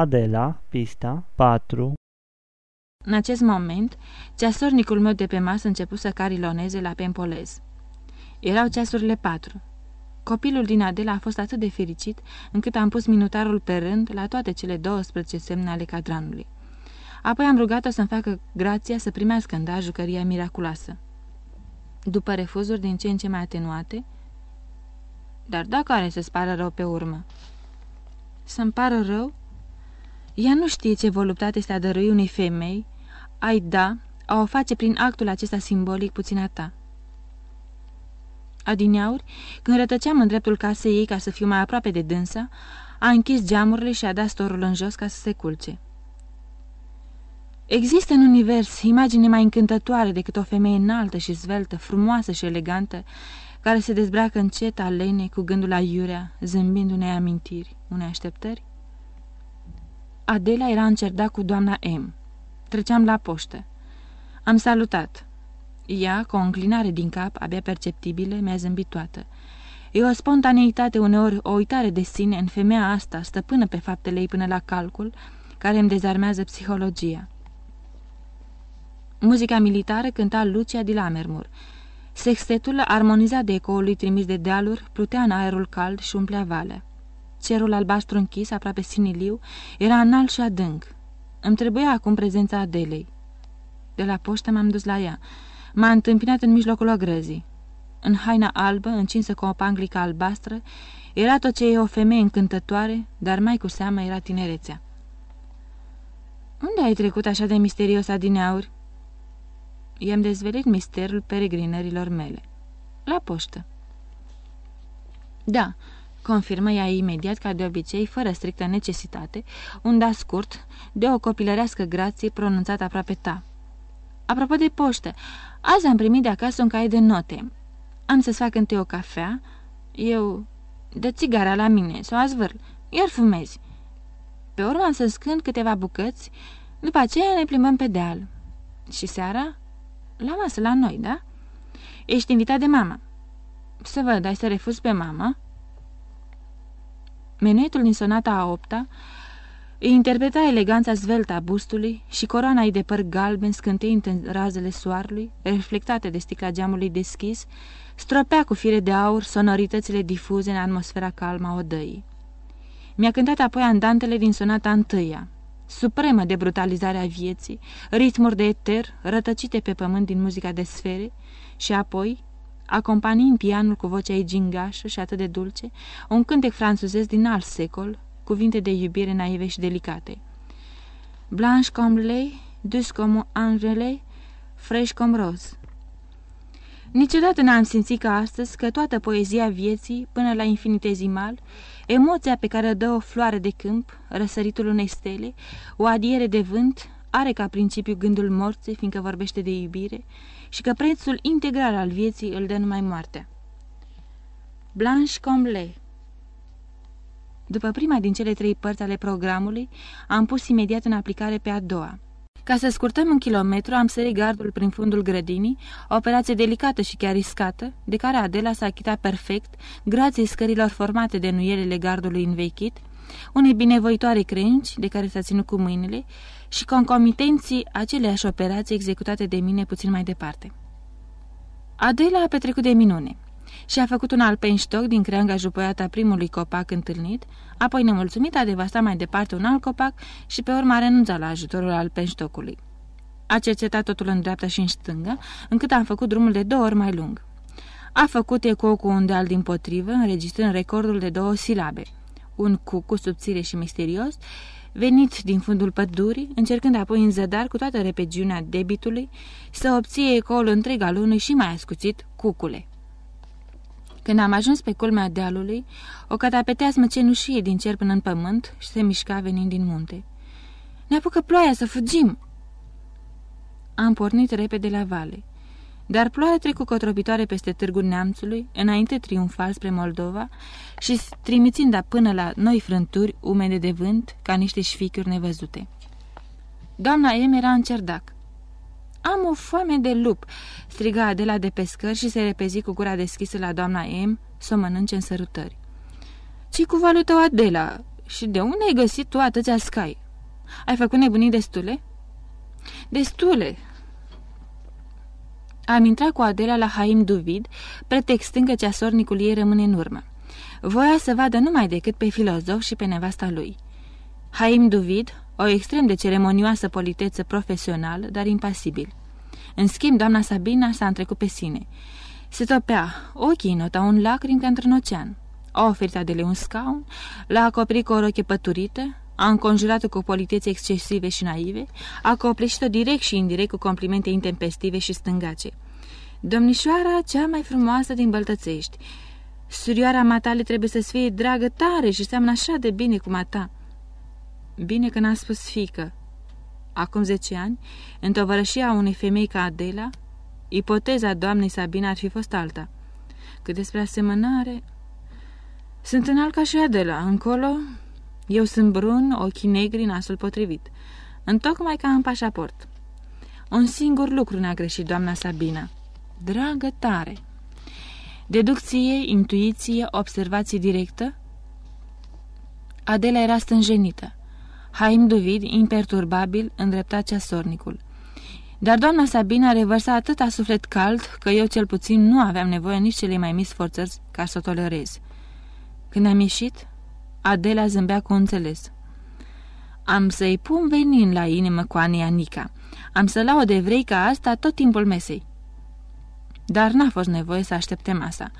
Adela, pista 4 În acest moment, ceasornicul meu de pe masă început să cariloneze la pempolez. Erau ceasurile patru. Copilul din Adela a fost atât de fericit încât am pus minutarul pe rând la toate cele 12 semne ale cadranului. Apoi am rugat-o să-mi facă grația să primească în dar jucăria miraculoasă. După refuzuri din ce în ce mai atenuate, dar dacă are să-ți pară rău pe urmă? Să-mi pară rău? Ea nu știe ce voluptate este a dărui unei femei, ai da, a o face prin actul acesta simbolic puțin a ta. Adineauri, când rătăceam în dreptul casei ei ca să fiu mai aproape de dânsa, a închis geamurile și a dat storul în jos ca să se culce. Există în univers imagine mai încântătoare decât o femeie înaltă și zveltă, frumoasă și elegantă, care se dezbracă încet alene cu gândul la iurea, zâmbind unei amintiri, unei așteptări? Adela era în cerdac cu doamna M. Treceam la poștă. Am salutat. Ea, cu o înclinare din cap, abia perceptibilă, mi-a zâmbit toată. E o spontaneitate uneori, o uitare de sine în femeia asta, stăpână pe faptele ei până la calcul, care îmi dezarmează psihologia. Muzica militară cânta Lucia de Lammermoor. Sextetul, armonizat de ecoului trimis de dealuri, plutea în aerul cald și umplea valea. Cerul albastru închis, aproape siniliu, era înalt și adânc. Îmi trebuia acum prezența Adelei. De la poștă m-am dus la ea. M-a întâmpinat în mijlocul ogrăzii. În haina albă, încinsă cu o panglică albastră, era tot ce e o femeie încântătoare, dar mai cu seamă era tinerețea. Unde ai trecut așa de misterios adineauri?" I-am dezvelit misterul peregrinărilor mele. La poștă. Da, confirmă ea imediat, ca de obicei, fără strictă necesitate, un da scurt, de o copilărească grație pronunțată aproape ta. Apropo de poștă, azi am primit de acasă un caiet de note. Am să-ți fac întâi o cafea, eu... de țigara la mine, să o azvârl, iar fumezi. Pe urmă am să scând câteva bucăți, după aceea ne plimbăm pe deal. Și seara? La masă, la noi, da? Ești invitat de mama. Să văd, ai să refuz pe mama?" Menuetul din sonata a opta îi interpreta eleganța zveltă a bustului și coroana ei de păr galben scânteind în razele soarelui, reflectate de sticla geamului deschis, stropea cu fire de aur sonoritățile difuze în atmosfera calmă a odăii. Mi-a cântat apoi andantele din sonata întâia, supremă de brutalizare a vieții, ritmuri de eter rătăcite pe pământ din muzica de sfere și apoi, acompaniind pianul cu vocea ei gingașă și atât de dulce, un cântec franțuzesc din alt secol, cuvinte de iubire naive și delicate. Blanche comme lait, dus comme angelei, fresh comme rose. Niciodată n-am simțit ca astăzi că toată poezia vieții, până la infinitezimal, emoția pe care o dă o floare de câmp, răsăritul unei stele, o adiere de vânt, are ca principiu gândul morții, fiindcă vorbește de iubire, și că prețul integral al vieții îl dă numai moartea. Blanche Comble După prima din cele trei părți ale programului, am pus imediat în aplicare pe a doua. Ca să scurtăm un kilometru, am sărit gardul prin fundul grădinii, o operație delicată și chiar riscată, de care Adela s-a achitat perfect, grație scărilor formate de nuielele gardului învechit, unei binevoitoare crenci, de care s-a ținut cu mâinile, și concomitenții aceleași operații executate de mine puțin mai departe. Adela a petrecut de minune și a făcut un alpenștoc din creanga jupoiată a primului copac întâlnit, apoi nemulțumit a devastat mai departe un alt copac și pe urmă a renunțat la ajutorul alpenștocului. A cercetat totul în dreapta și în stânga, încât am făcut drumul de două ori mai lung. A făcut eco cu un deal din potrivă, înregistrând recordul de două silabe. Un cucu subțire și misterios, venit din fundul pădurii, încercând apoi în zădar cu toată repegiunea debitului să obție ecoul întreg al unui și mai ascuțit cucule. Când am ajuns pe culmea dealului, o catapeteasmă cenușie din cer până în pământ și se mișca venind din munte. Ne apucă ploaia să fugim!" Am pornit repede la vale. Dar ploaia trecu cotropitoare peste târgul neamțului, înainte triumfal spre Moldova și trimițind până la noi frânturi umede de vânt, ca niște șfichiuri nevăzute. Doamna Em era în cerdac. Am o foame de lup!" striga Adela de pescăr și se repezi cu gura deschisă la doamna M să o mănânce în sărutări. ci cu valul tău, Adela?" Și de unde ai găsit tu atâția scai? Ai făcut nebunii destule?" Destule!" Am intrat cu Adela la Haim Duvid, pretextând că ceasornicul ei rămâne în urmă. Voia să vadă numai decât pe filozof și pe nevasta lui. Haim Duvid, o extrem de ceremonioasă politeță profesională, dar impasibil. În schimb, doamna Sabina s-a întrecut pe sine. Se topea, ochii notau un lacrimi ca într-un ocean. A oferit Adele un scaun, l-a acoperit cu o roche păturită, a înconjurat-o cu politețe excesive și naive, a copleșit-o direct și indirect cu complimente intempestive și stângace. Domnișoara cea mai frumoasă din Băltățești, surioara matale trebuie să-ți fie dragă tare și seamănă așa de bine cu mata. Bine că n-a spus fică. Acum zece ani, în tovărășia unei femei ca Adela, ipoteza doamnei Sabina ar fi fost alta. Cât despre asemănare... Sunt înalt ca și Adela, încolo eu sunt brun, ochii negri, nasul potrivit. Întocmai ca în pașaport. Un singur lucru ne-a greșit doamna Sabina. Dragă tare! Deducție, intuiție, observație directă? Adela era stânjenită. Haim Duvid, imperturbabil, îndrepta ceasornicul. Dar doamna Sabina revărsa atâta suflet cald că eu cel puțin nu aveam nevoie nici cele mai mici sforțări ca să o tolerez. Când am ieșit, Adela zâmbea cu înțeles. Am să-i pun venin la inimă cu Ania Nica. Am să lau de vrei ca asta tot timpul mesei. Dar n-a fost nevoie să aștepte masa.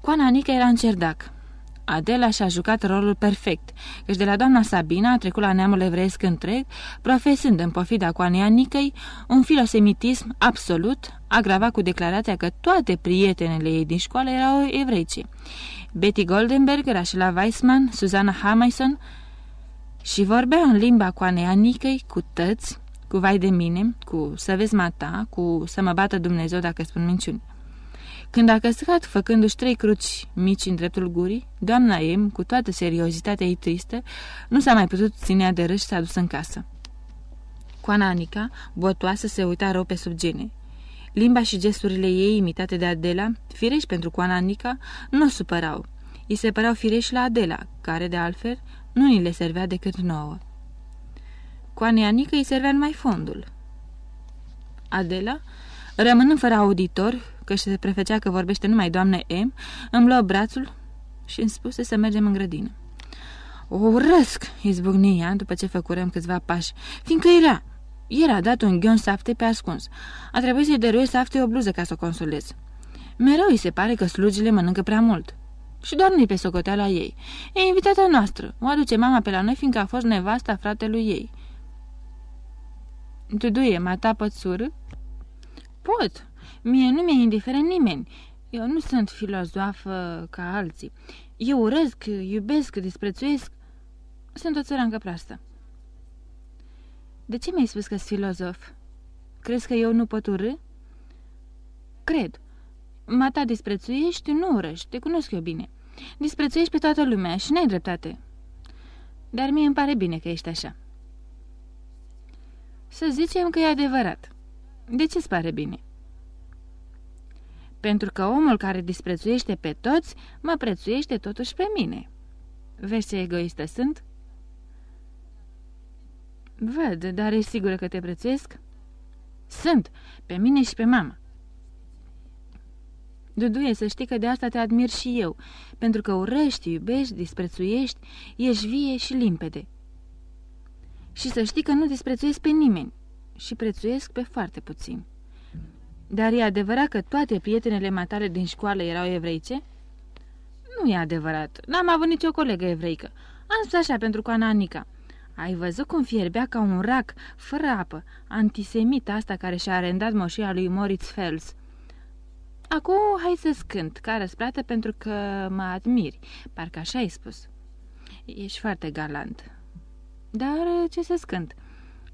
Coana Nica era în cerdac. Adela și-a jucat rolul perfect, căci de la doamna Sabina a trecut la neamul evreiesc întreg, profesând în pofida coanei Nicăi un filosemitism absolut, agravat cu declarația că toate prietenele ei din școală erau evreice. Betty Goldenberg, Rachela Weissman, Susanna Hamaison și vorbea în limba coanei Anicăi cu tăți, cu vai de mine, cu să vezi mata, cu să mă bată Dumnezeu dacă spun minciuni. Când a căscat, făcându-și trei cruci mici în dreptul gurii, doamna M, cu toată seriozitatea ei tristă, nu s-a mai putut ținea de râs și s-a dus în casă. Coana Anica, botoasă, se uita rău pe sub gene. Limba și gesturile ei, imitate de Adela, firești pentru Coana Anica, nu o supărau. Îi se păreau firești la Adela, care, de altfel, nu ni le servea decât nouă. Coanei Anica îi servea numai fondul. Adela, rămânând fără auditor, că și se prefecea că vorbește numai doamne M, îmi luă brațul și îmi spuse să mergem în grădină. O urăsc, izbucni ea după ce făcurăm câțiva pași, fiindcă era... Era dat un ghion safte pe ascuns. A trebuit să-i dăruie safte o bluză ca să o consolez. Mereu îi se pare că slugile mănâncă prea mult. Și doar nu pe socoteala ei. E invitata noastră. O aduce mama pe la noi, fiindcă a fost nevasta fratelui ei. Tu duie, mata pățură? Pot. Mie nu mi-e indiferent nimeni. Eu nu sunt filozofă ca alții. Eu urăsc, iubesc, disprețuiesc. Sunt o țărancă proastă. De ce mi-ai spus că sunt filozof? Crezi că eu nu pot urâ? Cred. Mata disprețuiești, nu urăști, te cunosc eu bine. Disprețuiești pe toată lumea și n-ai dreptate. Dar mie îmi pare bine că ești așa. Să zicem că e adevărat. De ce-ți pare bine? Pentru că omul care disprețuiește pe toți, mă prețuiește totuși pe mine. Vezi ce egoistă sunt? Văd, dar e sigură că te prețuiesc? Sunt, pe mine și pe mama. Duduie, să știi că de asta te admir și eu, pentru că urăști, iubești, disprețuiești, ești vie și limpede. Și să știi că nu disprețuiesc pe nimeni și prețuiesc pe foarte puțin. Dar e adevărat că toate prietenele matale din școală erau evreice? Nu e adevărat. N-am avut nicio colegă evreică. Am spus așa pentru Coana Anica. Ai văzut cum fierbea ca un rac, fără apă, antisemita asta care și-a arendat moșia lui Moritz Fels. Acum hai să scânt, ca răsplată pentru că mă admiri, parcă așa ai spus. Ești foarte galant. Dar ce să scânt?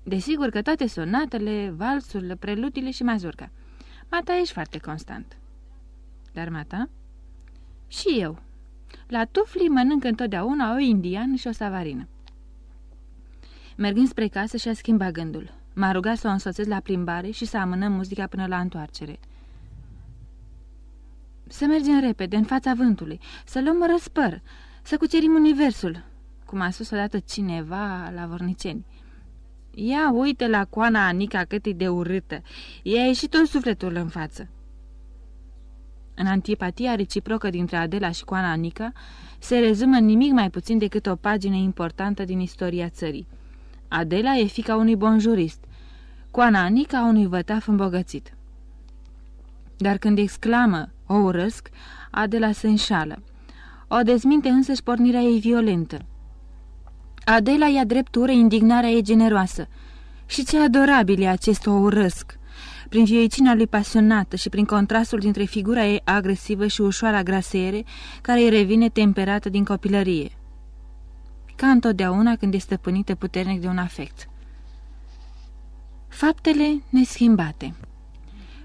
Desigur că toate sonatele, valsurile, preludile și mazurca. Mata ești foarte constant. Dar mata? Și eu. La tufli mănânc întotdeauna o indian și o savarină. Mergând spre casă și-a schimbat gândul. M-a rugat să o însoțesc la plimbare și să amânăm muzica până la întoarcere. Să mergem repede, în fața vântului, să luăm răspăr, să cucerim universul, cum a spus odată cineva la vorniceni. Ia uite la coana Anica cât e de urâtă. I-a ieșit tot sufletul în față. În antipatia reciprocă dintre Adela și coana Anica se rezumă nimic mai puțin decât o pagină importantă din istoria țării. Adela e fica unui bonjurist, coana Anica a unui vătaf îmbogățit. Dar când exclamă, o urăsc, Adela se înșală. O dezminte însăși pornirea ei violentă. Adela ia dreptură, indignarea ei generoasă. Și ce adorabil e acest o urăsc! Prin vioicina lui pasionată și prin contrastul dintre figura ei agresivă și ușoara grasere, care îi revine temperată din copilărie. Ca întotdeauna când este stăpânită puternic de un afect. Faptele neschimbate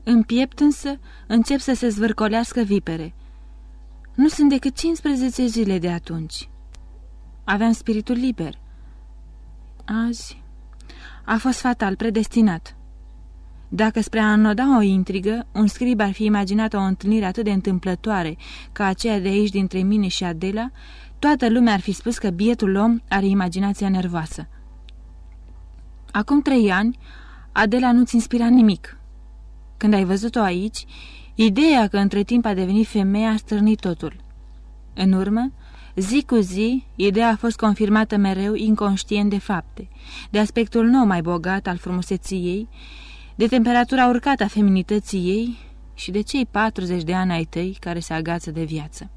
În piept însă încep să se zvârcolească vipere. Nu sunt decât 15 zile de atunci. Aveam spiritul liber. Azi a fost fatal, predestinat. Dacă spre a înnoda o intrigă, un scrib ar fi imaginat o întâlnire atât de întâmplătoare ca aceea de aici dintre mine și Adela, toată lumea ar fi spus că bietul om are imaginația nervoasă. Acum trei ani, Adela nu-ți inspira nimic. Când ai văzut-o aici, ideea că între timp a devenit femeie a stârnit totul. În urmă, Zi cu zi, ideea a fost confirmată mereu inconștient de fapte, de aspectul nou mai bogat al frumuseții ei, de temperatura urcată a feminității ei și de cei 40 de ani ai tăi care se agață de viață.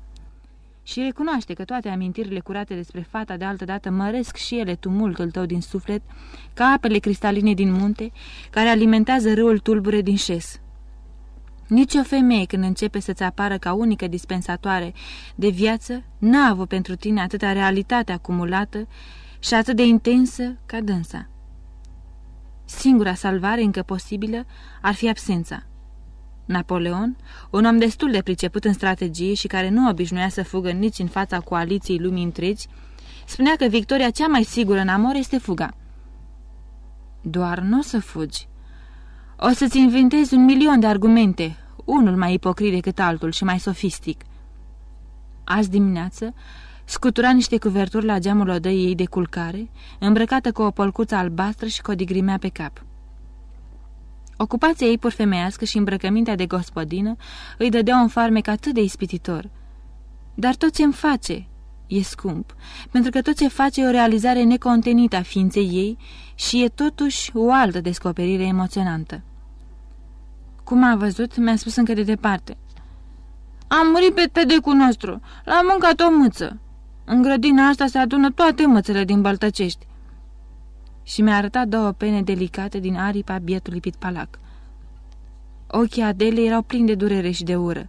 Și recunoaște că toate amintirile curate despre fata de altă dată măresc și ele tumultul tău din suflet, ca apele cristaline din munte, care alimentează râul tulbure din șes. Nici o femeie când începe să-ți apară ca unică dispensatoare de viață, n-a avut pentru tine atâta realitate acumulată și atât de intensă ca dânsa. Singura salvare încă posibilă ar fi absența. Napoleon, un om destul de priceput în strategie și care nu obișnuia să fugă nici în fața coaliției lumii întregi, spunea că victoria cea mai sigură în amor este fuga. Doar nu o să fugi. O să-ți inventezi un milion de argumente, unul mai ipocrit decât altul și mai sofistic. Azi dimineață scutura niște cuverturi la geamul odăii ei de culcare, îmbrăcată cu o polcuță albastră și cu o digrimea pe cap. Ocupația ei purfemeiască și îmbrăcămintea de gospodină îi dădea un farmec atât de ispititor. Dar tot ce-mi face e scump, pentru că tot ce face e o realizare necontenită a ființei ei și e totuși o altă descoperire emoționantă. Cum a văzut, mi-a spus încă de departe. Am murit pe tedecul nostru, l-am mâncat o mâță. În grădina asta se adună toate mățele din Băltăcești. Și mi-a arătat două pene delicate din aripa bietului pitpalac. Ochii Adelei erau plini de durere și de ură.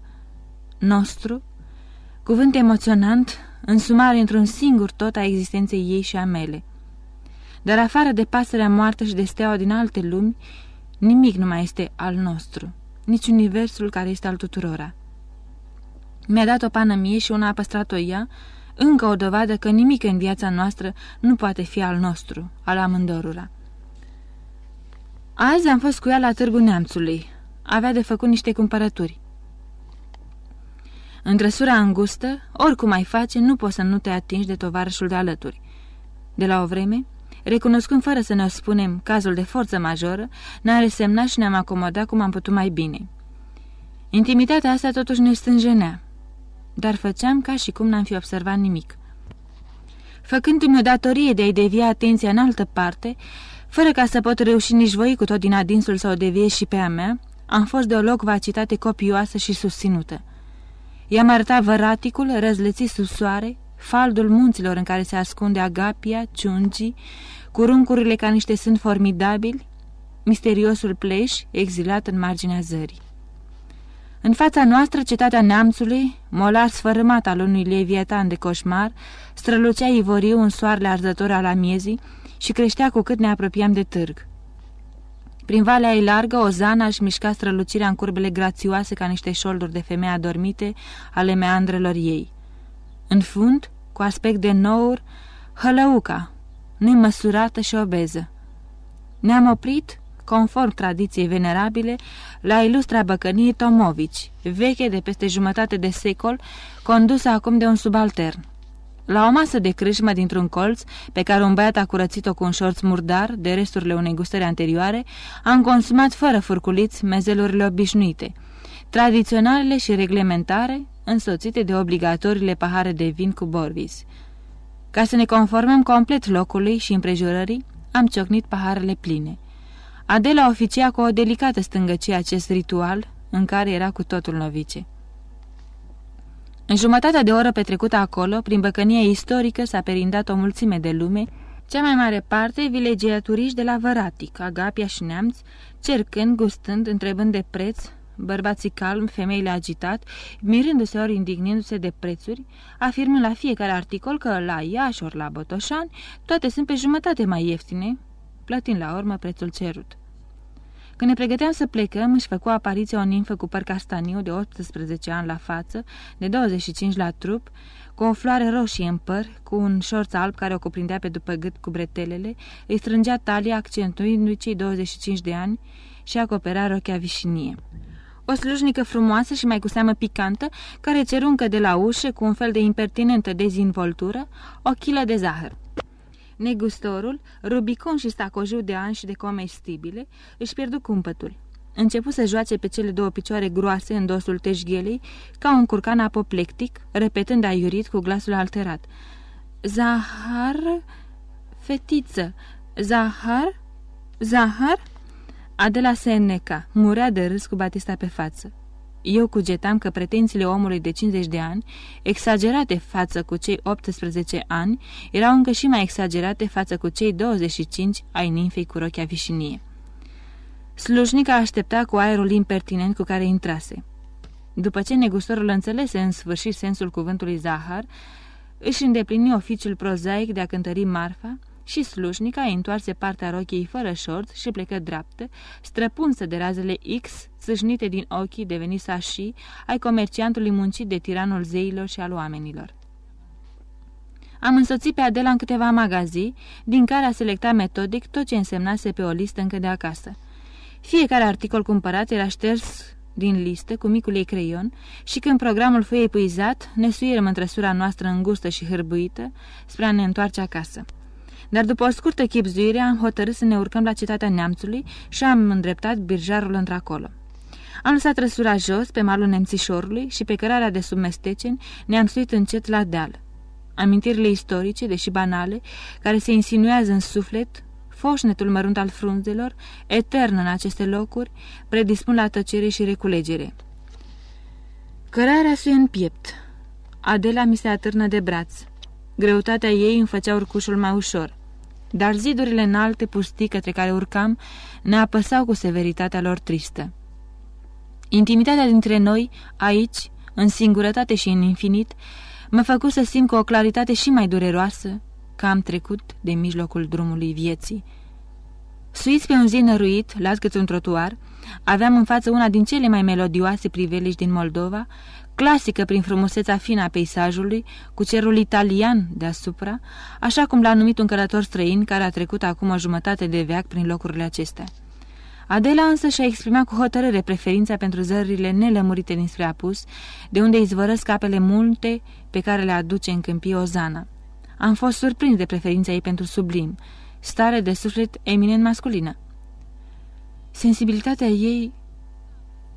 Nostru, cuvânt emoționant, însumare într-un singur tot a existenței ei și a mele. Dar afară de pasărea moartă și de steaua din alte lumi, Nimic nu mai este al nostru, nici universul care este al tuturora. Mi-a dat o pană mie și una a păstrat-o ea, încă o dovadă că nimic în viața noastră nu poate fi al nostru, al amândorura. Azi am fost cu ea la Târgu Neamțului. Avea de făcut niște cumpărături. În trăsura îngustă, oricum ai face, nu poți să nu te atingi de tovarășul de alături. De la o vreme, Recunoscând fără să ne spunem cazul de forță majoră, ne-am resemnat și ne-am acomodat cum am putut mai bine. Intimitatea asta totuși ne stânjenea, dar făceam ca și cum n-am fi observat nimic. Făcându-mi o datorie de a-i devia atenția în altă parte, fără ca să pot reuși nici voi cu tot din adinsul să o deviez și pe a mea, am fost de o locvacitate copioasă și susținută. I-am arătat văraticul răzlețit sub soare, faldul munților în care se ascunde Agapia, Ciungii, cu runcurile ca niște sunt formidabili, misteriosul pleș exilat în marginea zării. În fața noastră, cetatea neamțului, molar sfărâmat al unui leviatan de coșmar, strălucea ivoriu în soarele arzător al amiezii și creștea cu cât ne apropiam de târg. Prin valea ei largă, o zana își mișca strălucirea în curbele grațioase ca niște șolduri de femei adormite ale meandrelor ei. În fund, cu aspect de nour, hălăuca, nemăsurată și obeză. Ne-am oprit, conform tradiției venerabile, la ilustra băcănie Tomovici, veche de peste jumătate de secol, condusă acum de un subaltern. La o masă de crâșmă dintr-un colț, pe care un băiat a curățit-o cu un șorț murdar, de resturile unei gustări anterioare, am consumat fără furculiți mezelurile obișnuite, tradiționalele și reglementare, însoțite de obligatoriile pahare de vin cu borvis. Ca să ne conformăm complet locului și împrejurării, am ciocnit paharele pline. Adela oficia cu o delicată stângăcie acest ritual, în care era cu totul novice. În jumătatea de oră petrecută acolo, prin băcănie istorică, s-a perindat o mulțime de lume, cea mai mare parte vilegiaturiști de la Văratic, Agapia și Neamț, cercând, gustând, întrebând de preț, bărbații calm, femeile agitat, mirându-se ori indignându-se de prețuri, afirmând la fiecare articol că la Iași ori la Botoșani toate sunt pe jumătate mai ieftine, plătind la urmă prețul cerut. Când ne pregăteam să plecăm, își făcu apariția o nimfă cu păr castaniu de 18 ani la față, de 25 la trup, cu o floare roșie în păr, cu un șorț alb care o cuprindea pe după gât cu bretelele, îi strângea talia accentuindu-i cei 25 de ani și acopera rochea vișinie. O slujnică frumoasă și mai cu seamă picantă, care ceruncă de la ușă cu un fel de impertinentă dezinvoltură, o chilă de zahăr. Negustorul, rubicon și stacojiu de ani și de comestibile, își pierdu cumpătul. Începu să joace pe cele două picioare groase în dosul teșghelei, ca un curcan apoplectic, repetând aiurit cu glasul alterat. Zahar? Fetiță! Zahar? Zahar? Adela se înneca, murea de râs cu Batista pe față. Eu cugetam că pretențiile omului de 50 de ani, exagerate față cu cei 18 ani, erau încă și mai exagerate față cu cei 25 ai ninfei cu rochea vișinie. Slujnica aștepta cu aerul impertinent cu care intrase. După ce negustorul înțelese în sfârșit sensul cuvântului zahar, își îndeplini oficiul prozaic de a cântări marfa, și slușnica îi întoarse partea rochiei fără șorț și plecă dreaptă, străpunsă de razele X, țâșnite din ochii deveni sași ai comerciantului muncit de tiranul zeilor și al oamenilor. Am însoțit pe Adela în câteva magazii, din care a selectat metodic tot ce însemnase pe o listă încă de acasă. Fiecare articol cumpărat era șters din listă cu micul ei creion și când programul fu epuizat, ne suierăm în trăsura noastră îngustă și hârbuită spre a ne întoarce acasă. Dar după o scurtă chipzuire am hotărât să ne urcăm la cetatea neamțului și am îndreptat birjarul într-acolo. Am lăsat răsura jos pe malul nemțișorului și pe cărarea de sub mesteceni ne-am suit încet la deal. Amintirile istorice, deși banale, care se insinuează în suflet, foșnetul mărunt al frunzelor, etern în aceste locuri, predispun la tăcere și reculegere. Cărarea suie în piept. Adela mi se atârnă de braț. Greutatea ei îmi făcea urcușul mai ușor dar zidurile înalte pustii către care urcam ne apăsau cu severitatea lor tristă. Intimitatea dintre noi, aici, în singurătate și în infinit, mă făcu să simt cu o claritate și mai dureroasă că am trecut de mijlocul drumului vieții. Suiți pe un zi năruit, las cât un trotuar, aveam în față una din cele mai melodioase priveliști din Moldova, clasică prin frumusețea fină a peisajului, cu cerul italian deasupra, așa cum l-a numit un călător străin care a trecut acum o jumătate de veac prin locurile acestea. Adela însă și-a exprimat cu hotărâre preferința pentru zările nelămurite dinspre apus, de unde izvorăsc apele multe pe care le aduce în câmpie Ozana. Am fost surprins de preferința ei pentru sublim, stare de suflet eminent masculină. Sensibilitatea ei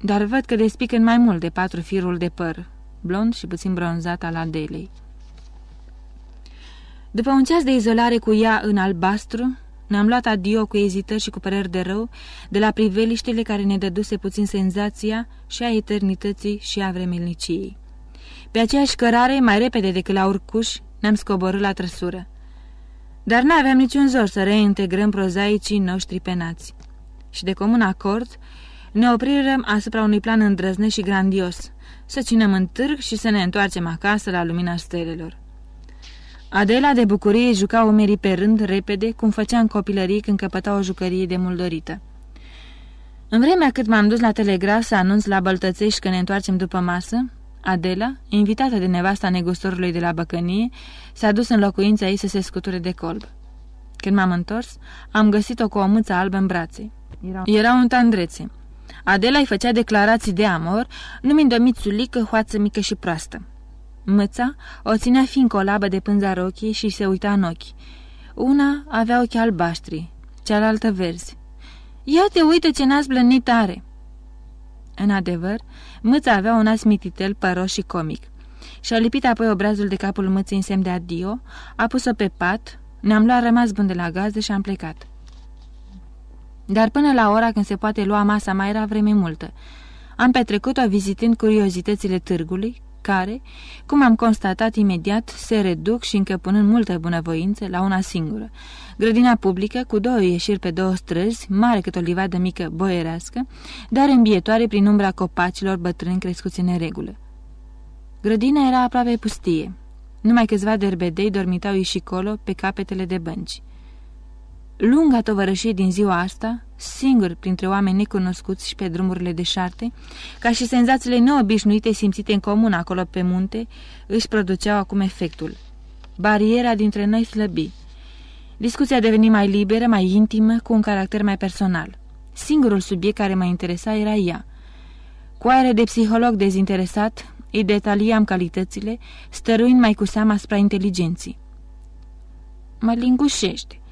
dar văd că despică mai mult de patru firul de păr, blond și puțin bronzat al Adelei. După un ceas de izolare cu ea în albastru, ne-am luat adio cu ezitări și cu păreri de rău de la priveliștele care ne dăduse puțin senzația și a eternității și a vremelniciei. Pe aceeași cărare, mai repede decât la urcuș, ne-am scoborât la trăsură. Dar n-aveam niciun zor să reintegrăm prozaicii noștri penați. Și de comun acord, ne oprirăm asupra unui plan îndrăzneș și grandios, să cinem în târg și să ne întoarcem acasă la lumina stelelor. Adela de bucurie juca umerii pe rând, repede, cum făcea în copilărie când căpăta o jucărie de muldorită. În vremea cât m-am dus la telegraf să anunț la Băltățești că ne întoarcem după masă, Adela, invitată de nevasta negustorului de la Băcănie, s-a dus în locuința ei să se scuture de colb. Când m-am întors, am găsit-o cu o mâță albă în brațe. Era, Era un tandrețe. Adela îi făcea declarații de amor, numind-o mițulică, hoață mică și proastă. Mâța o ținea fiindcă o labă de pânza rochii și se uita în ochi. Una avea ochi albaștri, cealaltă verzi. Ia te uită ce n-ați blănit tare!" În adevăr, mâța avea un nas mititel păros și comic. Și-a lipit apoi obrazul de capul mâții în semn de adio, a pus-o pe pat, ne-am luat rămas bun de la gazdă și am plecat. Dar până la ora când se poate lua masa mai era vreme multă. Am petrecut-o vizitând curiozitățile târgului, care, cum am constatat imediat, se reduc și încăpunând multă bunăvoință la una singură. Grădina publică, cu două ieșiri pe două străzi, mare cât o livadă mică boierească, dar îmbietoare prin umbra copacilor bătrâni crescuți în neregulă. Grădina era aproape pustie. Numai câțiva derbedei dormitau și colo pe capetele de bănci. Lunga tovărășie din ziua asta, singur printre oameni necunoscuți și pe drumurile de șarte, ca și senzațiile neobișnuite simțite în comun acolo pe munte, își produceau acum efectul. Bariera dintre noi slăbi. Discuția deveni mai liberă, mai intimă, cu un caracter mai personal. Singurul subiect care mă interesa era ea. Cu aere de psiholog dezinteresat, îi detaliam calitățile, stăruind mai cu seama asupra inteligenții. Mă lingușești.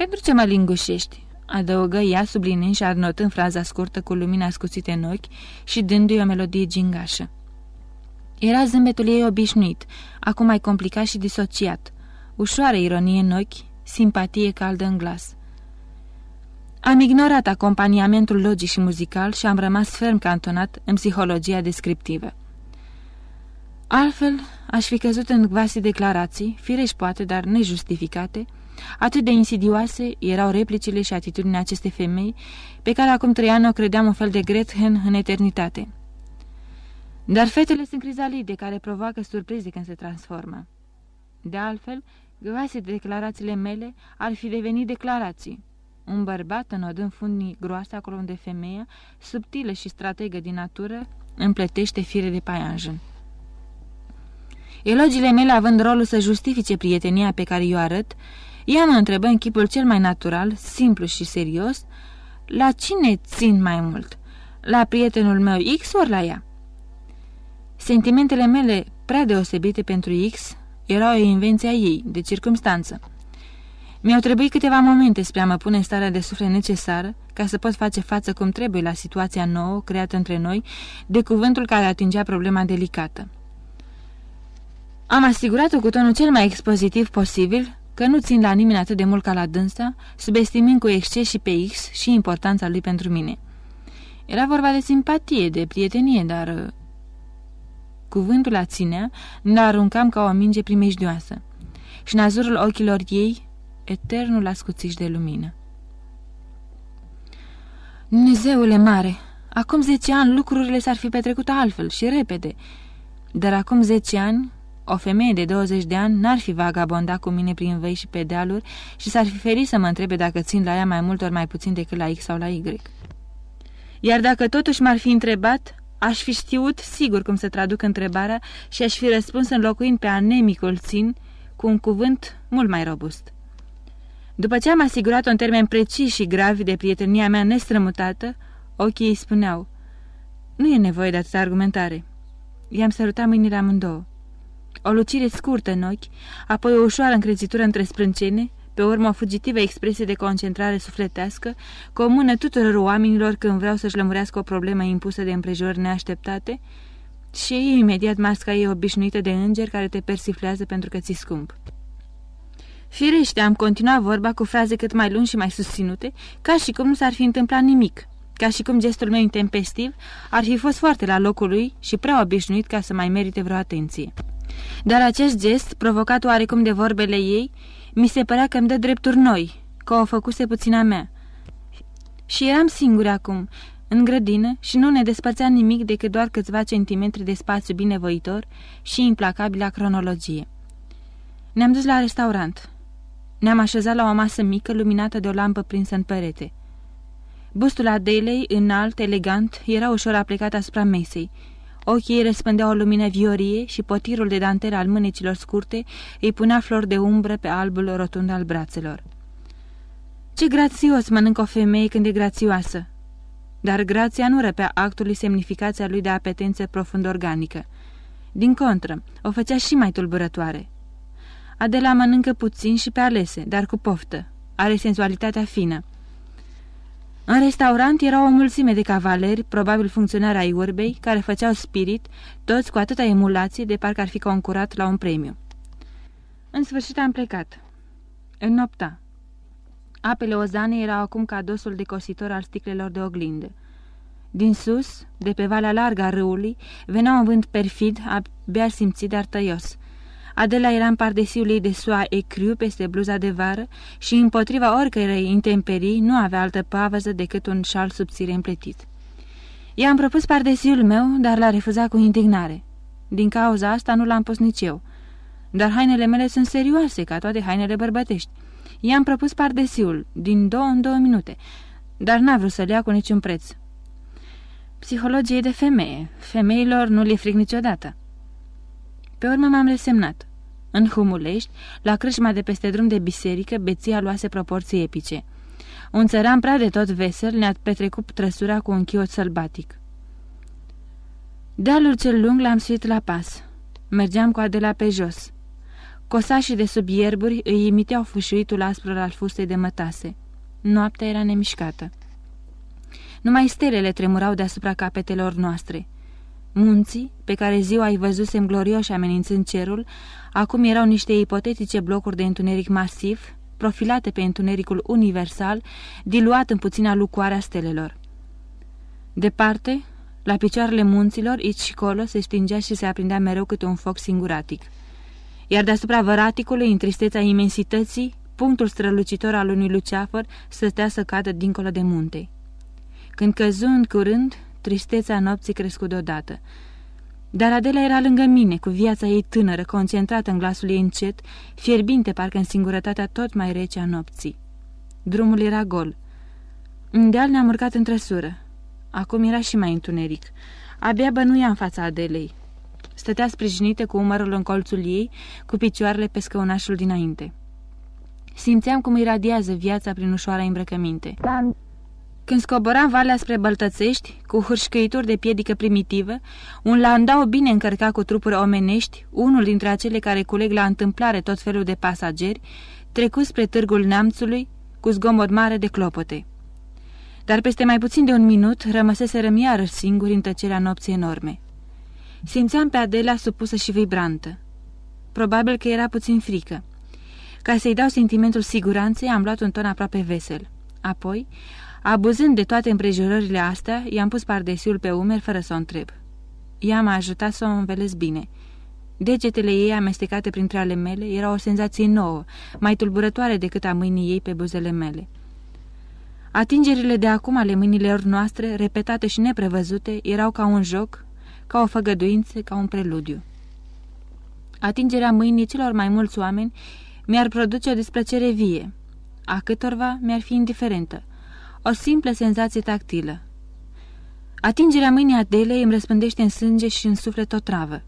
Pentru ce mă lingușești? Adăugă ea, sublinând și arnotând fraza scurtă cu lumina scuțită în ochi și dându-i o melodie gingașă. Era zâmbetul ei obișnuit, acum mai complicat și disociat. Ușoară ironie în ochi, simpatie caldă în glas. Am ignorat acompaniamentul logic și muzical și am rămas ferm cantonat în psihologia descriptivă. Altfel, aș fi căzut în vase declarații, firești poate, dar nejustificate, atât de insidioase erau replicile și atitudinea acestei femei, pe care acum trei ani o credeam un fel de Gretchen în eternitate. Dar fetele sunt crizalide care provoacă surprize când se transformă. De altfel, groase de declarațiile mele ar fi devenit declarații. Un bărbat înodând fundii groase acolo unde femeia, subtilă și strategă din natură, împletește fire de paianjen. Elogiile mele având rolul să justifice prietenia pe care o arăt, ea mă întrebă în chipul cel mai natural, simplu și serios, la cine țin mai mult? La prietenul meu X ori la ea? Sentimentele mele prea deosebite pentru X erau o invenție a ei, de circumstanță. Mi-au trebuit câteva momente spre a mă pune în starea de suflet necesară ca să pot face față cum trebuie la situația nouă creată între noi de cuvântul care atingea problema delicată. Am asigurat-o cu tonul cel mai expozitiv posibil că nu țin la nimeni atât de mult ca la dânsa, subestimând cu exces și pe X și importanța lui pentru mine. Era vorba de simpatie, de prietenie, dar... Uh, cuvântul la ținea, ne aruncam ca o minge primejdioasă și în azurul ochilor ei, eternul ascuțiș de lumină. Dumnezeule mare, acum zece ani lucrurile s-ar fi petrecut altfel și repede, dar acum zece ani o femeie de 20 de ani n-ar fi vagabondat cu mine prin văi și pe dealuri și s-ar fi ferit să mă întrebe dacă țin la ea mai mult ori mai puțin decât la X sau la Y. Iar dacă totuși m-ar fi întrebat, aș fi știut sigur cum să traduc întrebarea și aș fi răspuns înlocuind pe anemicul țin cu un cuvânt mult mai robust. După ce am asigurat-o în termeni preciși și gravi de prietenia mea nestrămutată, ochii ei spuneau, Nu e nevoie de atâta argumentare." I-am sărutat mâinile amândouă. O lucire scurtă în ochi, apoi o ușoară încrețitură între sprâncene, pe urmă o fugitivă expresie de concentrare sufletească, comună tuturor oamenilor când vreau să-și lămurească o problemă impusă de împrejurări neașteptate, și e imediat masca ei obișnuită de înger care te persiflează pentru că ți scump. Firește, am continuat vorba cu fraze cât mai lungi și mai susținute, ca și cum nu s-ar fi întâmplat nimic, ca și cum gestul meu intempestiv ar fi fost foarte la locul lui și prea obișnuit ca să mai merite vreo atenție. Dar acest gest, provocat oarecum de vorbele ei, mi se părea că îmi dă drepturi noi, că o făcuse puțina mea. Și eram singur acum, în grădină, și nu ne despărțea nimic decât doar câțiva centimetri de spațiu binevoitor și implacabilă cronologie. Ne-am dus la restaurant. Ne-am așezat la o masă mică, luminată de o lampă prinsă în perete. Bustul Adelei, înalt, elegant, era ușor aplicat asupra mesei, Ochii ei răspândeau o lumină viorie și potirul de dantelă al mânecilor scurte îi punea flori de umbră pe albul rotund al brațelor. Ce grațios mănâncă o femeie când e grațioasă! Dar grația nu răpea actului semnificația lui de apetență profund organică. Din contră, o făcea și mai tulburătoare. Adela mănâncă puțin și pe alese, dar cu poftă. Are senzualitatea fină. În restaurant era o mulțime de cavaleri, probabil funcționari ai urbei, care făceau spirit, toți cu atâta emulație de parcă ar fi concurat la un premiu. În sfârșit am plecat. În nopta. Apele ozane erau acum ca dosul de cositor al sticlelor de oglindă. Din sus, de pe valea largă a râului, venea un vânt perfid, abia simțit, dar tăios. Adela era în pardesiul ei de soa ecriu peste bluza de vară și împotriva oricărei intemperii nu avea altă pavăză decât un șal subțire împletit. I-am propus pardesiul meu, dar l-a refuzat cu indignare. Din cauza asta nu l-am pus nici eu. Dar hainele mele sunt serioase, ca toate hainele bărbătești. I-am propus pardesiul, din două în două minute, dar n-a vrut să-l ia cu niciun preț. Psihologie de femeie. Femeilor nu le fric niciodată. Pe urmă m-am resemnat. În Humulești, la crâșma de peste drum de biserică, beția luase proporții epice. Un țăran prea de tot vesel ne-a petrecut trăsura cu un chiot sălbatic. Dealul cel lung l-am suit la pas. Mergeam cu Adela pe jos. Cosașii de sub ierburi îi imiteau fâșuitul aspru al fustei de mătase. Noaptea era nemișcată. Numai stelele tremurau deasupra capetelor noastre. Munții, pe care ziua îi văzusem glorioși amenințând cerul, acum erau niște ipotetice blocuri de întuneric masiv, profilate pe întunericul universal, diluat în puțina lucoare a stelelor. Departe, la picioarele munților, aici și colo, se stingea și se aprindea mereu câte un foc singuratic. Iar deasupra văraticului, în tristețea imensității, punctul strălucitor al unui luceafăr stătea să cadă dincolo de munte. Când căzu în curând, tristețea nopții crescut deodată. Dar Adela era lângă mine, cu viața ei tânără, concentrată în glasul ei încet, fierbinte parcă în singurătatea tot mai rece a nopții. Drumul era gol. În deal ne-am urcat în trăsură. Acum era și mai întuneric. Abia bănuia în fața Adelei. Stătea sprijinită cu umărul în colțul ei, cu picioarele pe scăunașul dinainte. Simțeam cum iradiază viața prin ușoara îmbrăcăminte. Când scoboram valea spre Băltățești, cu hârșcăituri de piedică primitivă, un landau bine încărcat cu trupuri omenești, unul dintre acele care culeg la întâmplare tot felul de pasageri, trecu spre târgul neamțului, cu zgomot mare de clopote. Dar peste mai puțin de un minut rămăseserăm iarăși singuri în tăcerea nopții enorme. Simțeam pe Adela supusă și vibrantă. Probabil că era puțin frică. Ca să-i dau sentimentul siguranței, am luat un ton aproape vesel. Apoi, abuzând de toate împrejurările astea, i-am pus pardesiul pe umeri fără să o întreb. Ea m-a ajutat să o învelesc bine. Degetele ei amestecate printre ale mele era o senzație nouă, mai tulburătoare decât a mâinii ei pe buzele mele. Atingerile de acum ale mâinilor noastre, repetate și neprevăzute, erau ca un joc, ca o făgăduință, ca un preludiu. Atingerea mâinii celor mai mulți oameni mi-ar produce o displăcere vie, a câtorva mi-ar fi indiferentă, o simplă senzație tactilă. Atingerea mâinii Adelei îmi răspândește în sânge și în suflet o travă.